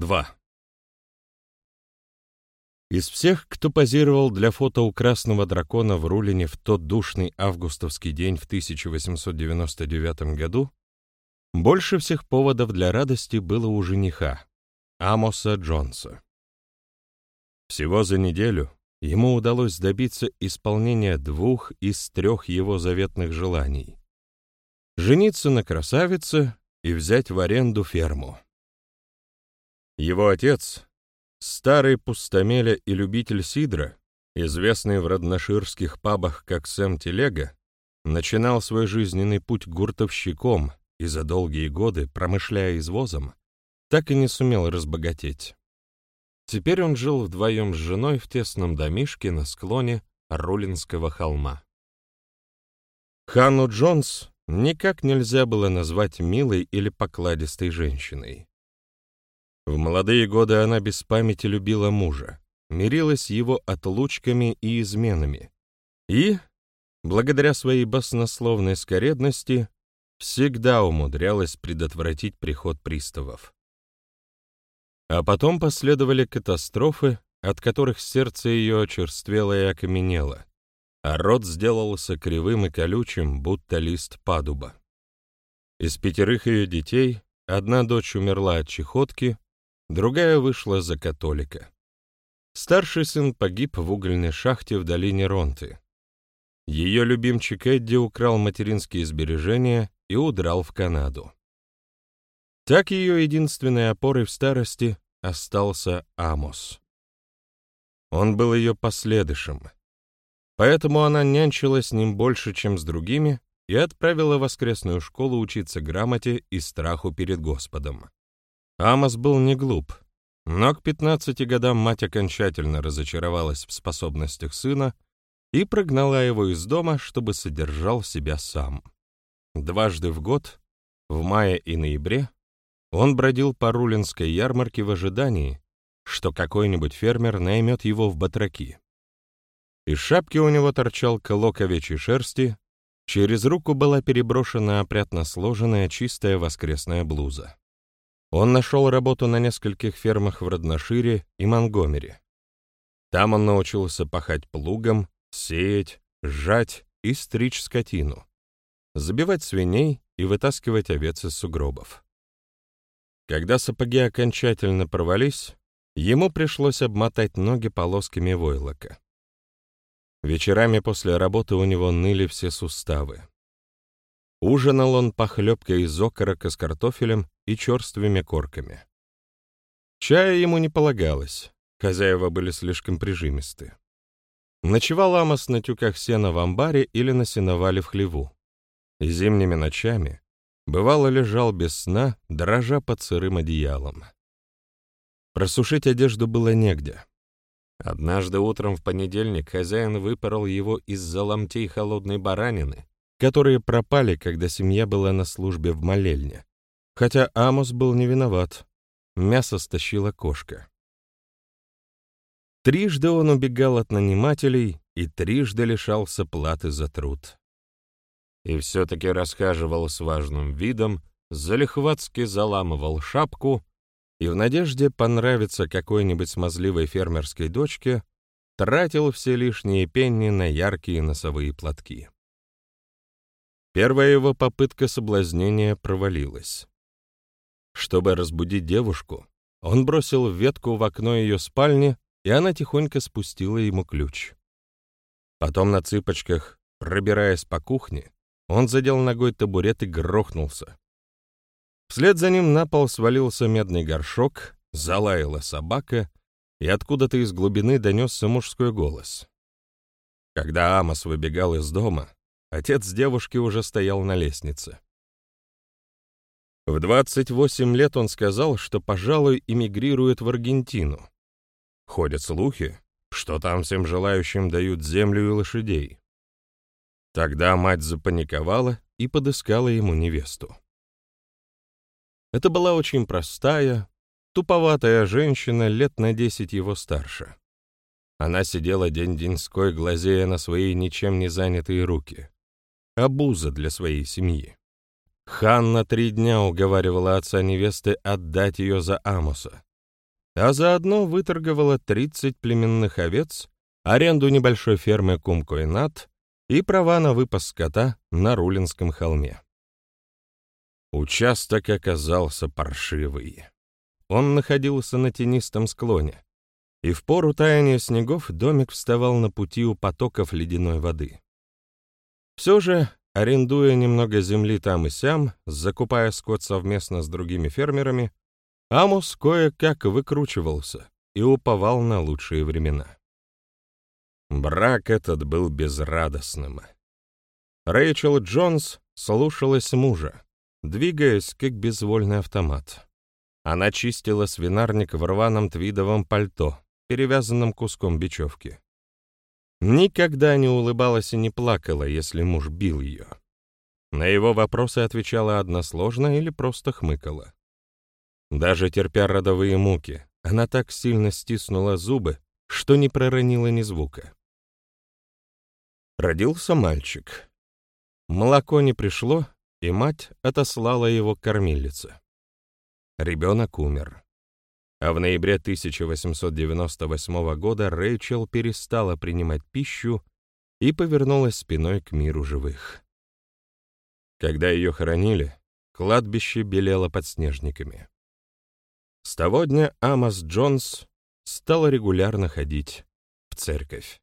2. Из всех, кто позировал для фото у Красного Дракона в Рулине в тот душный августовский день в 1899 году, больше всех поводов для радости было у жениха, Амоса Джонса. Всего за неделю ему удалось добиться исполнения двух из трех его заветных желаний — жениться на красавице и взять в аренду ферму. Его отец, старый пустомеля и любитель сидра, известный в родноширских пабах как Сэм Телега, начинал свой жизненный путь гуртовщиком и за долгие годы, промышляя извозом, так и не сумел разбогатеть. Теперь он жил вдвоем с женой в тесном домишке на склоне Рулинского холма. Ханну Джонс никак нельзя было назвать милой или покладистой женщиной. В молодые годы она без памяти любила мужа, мирилась его отлучками и изменами, и, благодаря своей баснословной скоредности, всегда умудрялась предотвратить приход приставов. А потом последовали катастрофы, от которых сердце ее очерствело и окаменело, а рот сделался кривым и колючим, будто лист падуба. Из пятерых ее детей одна дочь умерла от чехотки, другая вышла за католика. Старший сын погиб в угольной шахте в долине Ронты. Ее любимчик Эдди украл материнские сбережения и удрал в Канаду. Так ее единственной опорой в старости остался Амос. Он был ее последующим, поэтому она нянчилась с ним больше, чем с другими, и отправила в воскресную школу учиться грамоте и страху перед Господом. Амос был не глуп, но к 15 годам мать окончательно разочаровалась в способностях сына и прогнала его из дома, чтобы содержал себя сам. Дважды в год, в мае и ноябре, он бродил по Рулинской ярмарке в ожидании, что какой-нибудь фермер наймет его в батраки. Из шапки у него торчал колок овечьей шерсти, через руку была переброшена опрятно сложенная чистая воскресная блуза. Он нашел работу на нескольких фермах в Родношире и Монгомери. Там он научился пахать плугом, сеять, сжать и стричь скотину, забивать свиней и вытаскивать овец из сугробов. Когда сапоги окончательно порвались, ему пришлось обмотать ноги полосками войлока. Вечерами после работы у него ныли все суставы. Ужинал он похлебкой из окорока с картофелем и черствыми корками. Чая ему не полагалось, хозяева были слишком прижимисты. Ночевал Амос на тюках сена в амбаре или на сеновале в хлеву. И зимними ночами, бывало, лежал без сна, дрожа под сырым одеялом. Просушить одежду было негде. Однажды утром в понедельник хозяин выпорол его из-за ломтей холодной баранины, которые пропали, когда семья была на службе в молельне. Хотя Амос был не виноват. Мясо стащила кошка. Трижды он убегал от нанимателей и трижды лишался платы за труд. И все-таки расхаживал с важным видом, залихватски заламывал шапку и в надежде понравиться какой-нибудь смазливой фермерской дочке тратил все лишние пенни на яркие носовые платки. Первая его попытка соблазнения провалилась. Чтобы разбудить девушку, он бросил ветку в окно ее спальни, и она тихонько спустила ему ключ. Потом на цыпочках, пробираясь по кухне, он задел ногой табурет и грохнулся. Вслед за ним на пол свалился медный горшок, залаяла собака, и откуда-то из глубины донесся мужской голос. Когда Амос выбегал из дома, Отец девушки уже стоял на лестнице. В 28 лет он сказал, что, пожалуй, эмигрирует в Аргентину. Ходят слухи, что там всем желающим дают землю и лошадей. Тогда мать запаниковала и подыскала ему невесту. Это была очень простая, туповатая женщина, лет на десять его старше. Она сидела день-деньской, глазея на свои ничем не занятые руки обуза для своей семьи. Ханна три дня уговаривала отца невесты отдать ее за Амоса, а заодно выторговала 30 племенных овец, аренду небольшой фермы Кумкойнат и права на выпас скота на Рулинском холме. Участок оказался паршивый. Он находился на тенистом склоне, и в пору таяния снегов домик вставал на пути у потоков ледяной воды. Все же, арендуя немного земли там и сям, закупая скот совместно с другими фермерами, Амос кое-как выкручивался и уповал на лучшие времена. Брак этот был безрадостным. Рэйчел Джонс слушалась мужа, двигаясь как безвольный автомат. Она чистила свинарник в рваном твидовом пальто, перевязанном куском бечевки. Никогда не улыбалась и не плакала, если муж бил ее. На его вопросы отвечала односложно или просто хмыкала. Даже терпя родовые муки, она так сильно стиснула зубы, что не проронила ни звука. Родился мальчик. Молоко не пришло, и мать отослала его к кормилице. Ребенок умер а в ноябре 1898 года Рэйчел перестала принимать пищу и повернулась спиной к миру живых. Когда ее хоронили, кладбище белело под снежниками. С того дня Амос Джонс стал регулярно ходить в церковь.